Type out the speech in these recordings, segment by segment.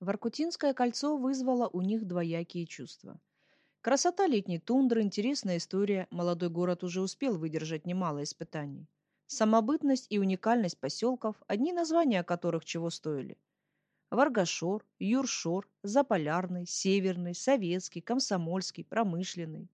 Воркутинское кольцо вызвало у них двоякие чувства. Красота летней тундры, интересная история, молодой город уже успел выдержать немало испытаний. Самобытность и уникальность поселков, одни названия которых чего стоили. Варгашор, Юршор, Заполярный, Северный, Советский, Комсомольский, Промышленный.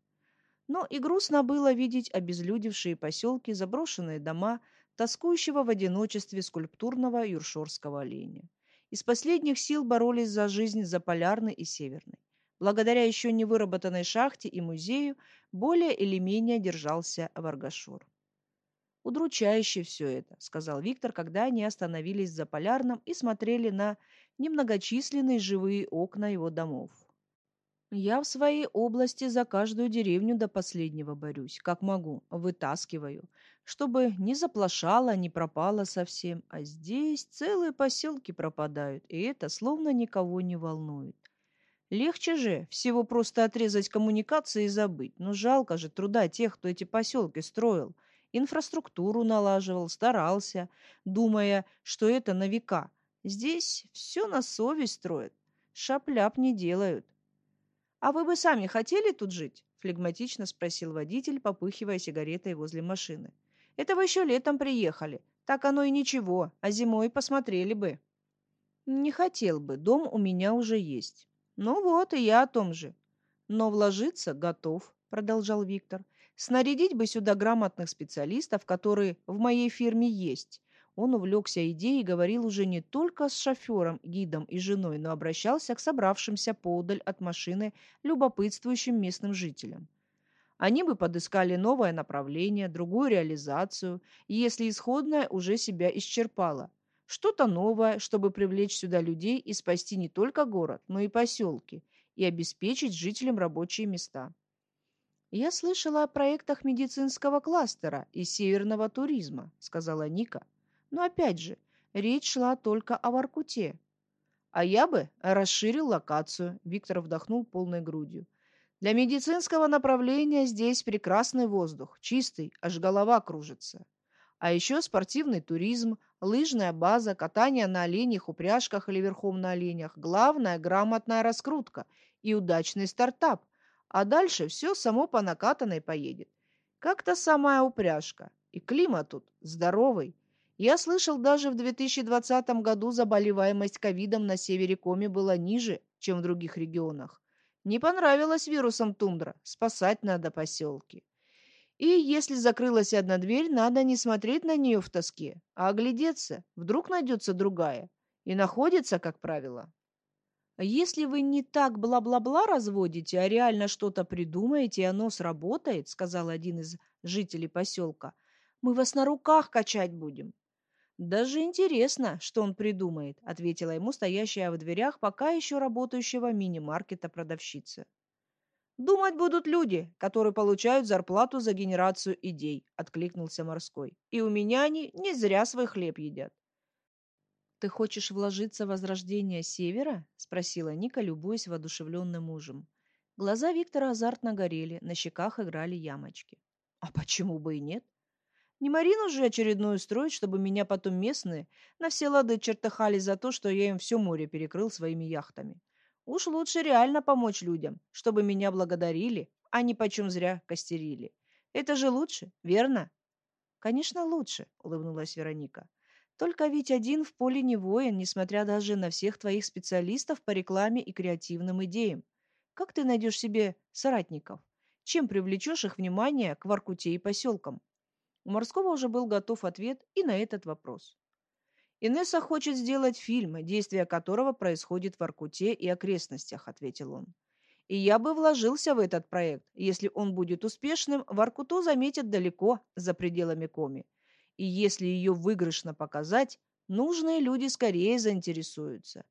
Но и грустно было видеть обезлюдевшие поселки, заброшенные дома, тоскующего в одиночестве скульптурного юршорского оленя. Из последних сил боролись за жизнь Заполярный и Северный. Благодаря еще не выработанной шахте и музею более или менее держался Варгашор. «Удручающе все это», — сказал Виктор, когда они остановились за Полярным и смотрели на немногочисленные живые окна его домов. «Я в своей области за каждую деревню до последнего борюсь, как могу, вытаскиваю, чтобы не заплашало, не пропало совсем, а здесь целые поселки пропадают, и это словно никого не волнует. Легче же всего просто отрезать коммуникации и забыть, но жалко же труда тех, кто эти поселки строил» инфраструктуру налаживал, старался, думая, что это на века. Здесь все на совесть строят, шапляп не делают. «А вы бы сами хотели тут жить?» – флегматично спросил водитель, попыхивая сигаретой возле машины. «Это вы еще летом приехали. Так оно и ничего, а зимой посмотрели бы». «Не хотел бы, дом у меня уже есть». «Ну вот, и я о том же». «Но вложиться готов», – продолжал Виктор. Снарядить бы сюда грамотных специалистов, которые в моей фирме есть. Он увлекся идеей и говорил уже не только с шофером, гидом и женой, но обращался к собравшимся поодаль от машины любопытствующим местным жителям. Они бы подыскали новое направление, другую реализацию, если исходное уже себя исчерпало. Что-то новое, чтобы привлечь сюда людей и спасти не только город, но и поселки, и обеспечить жителям рабочие места. «Я слышала о проектах медицинского кластера и северного туризма», — сказала Ника. «Но опять же, речь шла только о Воркуте». «А я бы расширил локацию», — Виктор вдохнул полной грудью. «Для медицинского направления здесь прекрасный воздух, чистый, аж голова кружится. А еще спортивный туризм, лыжная база, катание на оленях, упряжках или верхом на оленях, главное – грамотная раскрутка и удачный стартап, а дальше все само по накатанной поедет. Как то самая упряжка. И климат тут здоровый. Я слышал, даже в 2020 году заболеваемость ковидом на севере Коми была ниже, чем в других регионах. Не понравилось вирусом тундра. Спасать надо поселки. И если закрылась одна дверь, надо не смотреть на нее в тоске, а оглядеться. Вдруг найдется другая. И находится, как правило. Если вы не так бла-бла-бла разводите, а реально что-то придумаете, и оно сработает, сказал один из жителей поселка, мы вас на руках качать будем. Даже интересно, что он придумает, ответила ему стоящая в дверях пока еще работающего мини-маркета продавщица. Думать будут люди, которые получают зарплату за генерацию идей, откликнулся морской. И у меня они не зря свой хлеб едят. «Ты хочешь вложиться в возрождение Севера?» — спросила Ника, любуясь воодушевленным мужем. Глаза Виктора азартно горели, на щеках играли ямочки. «А почему бы и нет? Не Марину же очередную строить, чтобы меня потом местные на все лады чертыхали за то, что я им все море перекрыл своими яхтами. Уж лучше реально помочь людям, чтобы меня благодарили, а не почем зря костерили. Это же лучше, верно?» «Конечно, лучше», — улыбнулась Вероника. Только ведь один в поле не воин, несмотря даже на всех твоих специалистов по рекламе и креативным идеям. Как ты найдешь себе соратников? Чем привлечешь их внимание к Воркуте и поселкам? У Морского уже был готов ответ и на этот вопрос. «Инесса хочет сделать фильм, действие которого происходит в Воркуте и окрестностях», — ответил он. «И я бы вложился в этот проект. Если он будет успешным, Воркуту заметят далеко, за пределами Коми и если ее выигрышно показать, нужные люди скорее заинтересуются.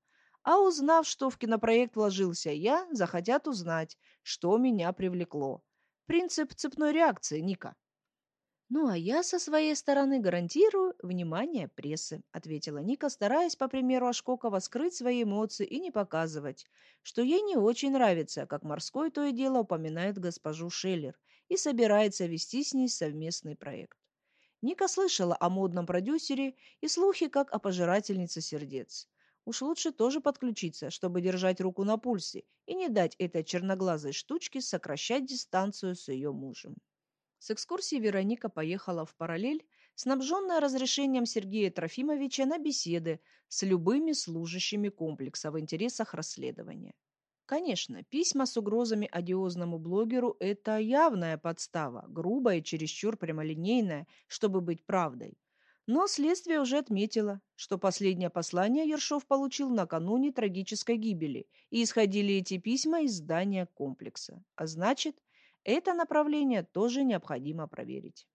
А узнав, что в кинопроект вложился я, захотят узнать, что меня привлекло. Принцип цепной реакции, Ника. «Ну, а я со своей стороны гарантирую внимание прессы», — ответила Ника, стараясь, по примеру Ашкокова, скрыть свои эмоции и не показывать, что ей не очень нравится, как морской то и дело упоминает госпожу Шеллер и собирается вести с ней совместный проект. Ника слышала о модном продюсере и слухи как о пожирательнице сердец. Уж лучше тоже подключиться, чтобы держать руку на пульсе и не дать этой черноглазой штучке сокращать дистанцию с ее мужем. С экскурсии Вероника поехала в параллель, снабженная разрешением Сергея Трофимовича на беседы с любыми служащими комплекса в интересах расследования. Конечно, письма с угрозами одиозному блогеру – это явная подстава, грубая и чересчур прямолинейная, чтобы быть правдой. Но следствие уже отметило, что последнее послание Ершов получил накануне трагической гибели, и исходили эти письма из здания комплекса. А значит, это направление тоже необходимо проверить.